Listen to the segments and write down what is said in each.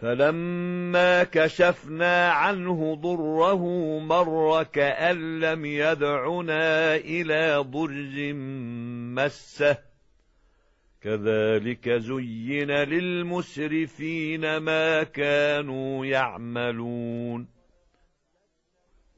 فلما كشفنا عنه ضره مر كأن لم يدعنا إلى ضرج مسه. كذلك زين للمسرفين ما كانوا يعملون.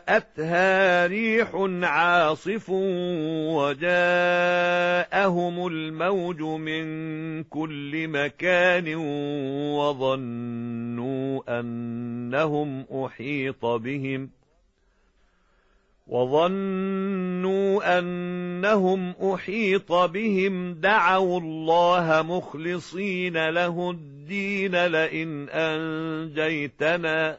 جاءتها ريح عاصف وجاءهم الموج من كل مكان وظنوا أنهم أحيط بهم وظنوا أنهم أحيط بهم دعوا الله مخلصين له الدين لئن أنجيتنا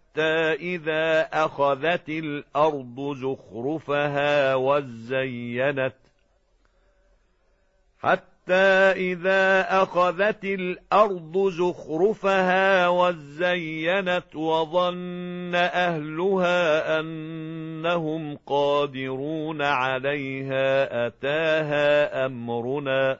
حتى إذا أخذت الأرض زخرفها وزينت حتى إذا أخذت الأرض زخرفها وزينت وظن أهلها أنهم قادرون عليها أتاها أمرنا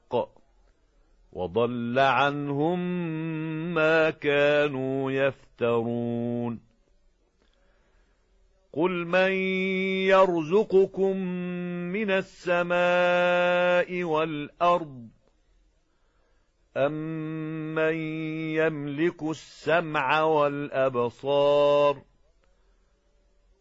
وضل عنهم ما كانوا يفترون. قل من يرزقكم من السماء والأرض أمن يملك السمع والأبصار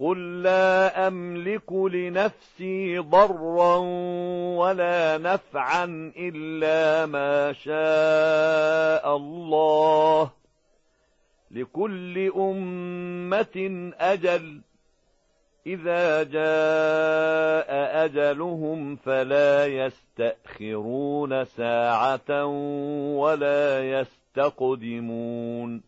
قل لا أملك لنفسي ضرا ولا نفعا إلا ما شاء الله لكل أمة أجل إذا جاء أجلهم فلا يستأخرون ساعة ولا يستقدمون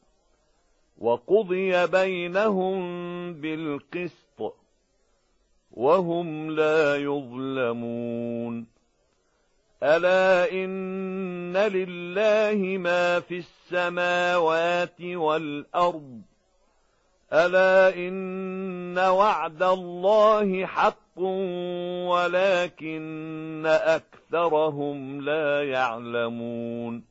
وقضي بينهم بالقسط وهم لا يظلمون. ألا إن لله ما في السماوات والأرض. ألا إن وعد الله حق ولكن أكثرهم لا يعلمون.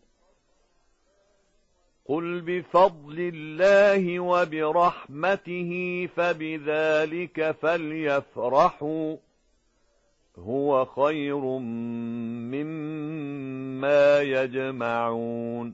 قل بفضل الله وبرحمته فبذلك فليفرحوا هو خير مما يجمعون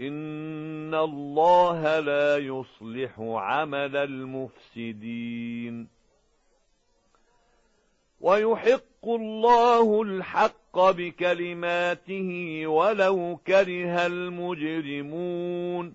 إن الله لا يصلح عمل المفسدين ويحق الله الحق بكلماته ولو كره المجرمون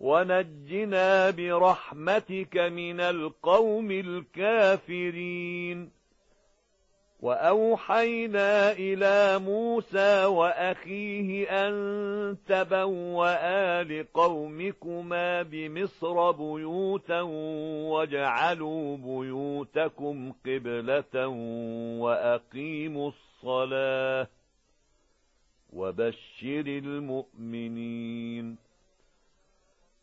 ونجنا برحمتك من القوم الكافرين. وأوحينا إلى موسى وأخيه أن تبوأ لقومكما بمصر بيوتا واجعلوا بيوتكم قبلة وأقيموا الصلاة وبشر المؤمنين.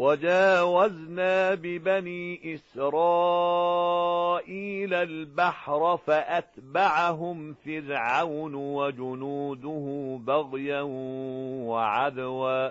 وجاوزنا ببني إسرائيل البحر فأتبعهم فرعون وجنوده بغيا وعدوا.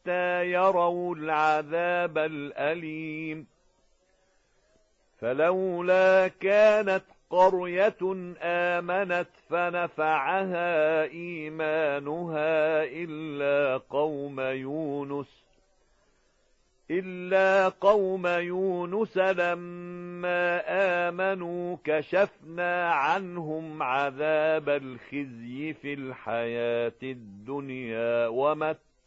حتى يروا العذاب الأليم. فلولا كانت قرية آمنت فنفعها إيمانها إلا قوم يونس إلا قوم يونس لما آمنوا كشفنا عنهم عذاب الخزي في الحياة الدنيا ومت